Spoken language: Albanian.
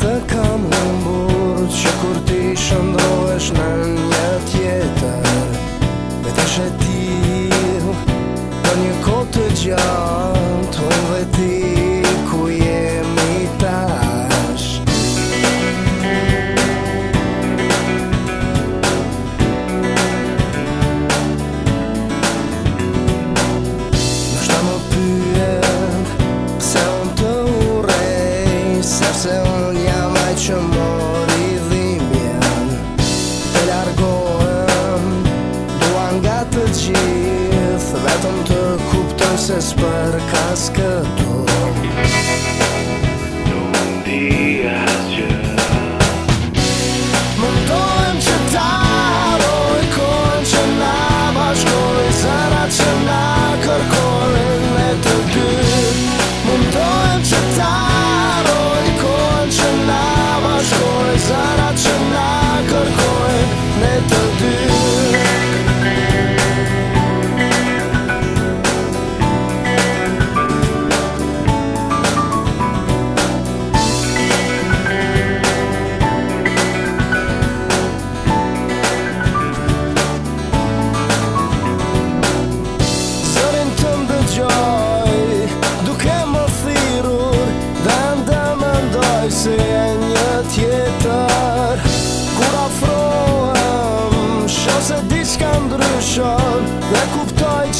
të kam humbur Që kur ti shëndrohesh në një tjetër E të shetil Për një kote gjatë passes per cascadors. D'un dia jo shon Dhe kuptoj që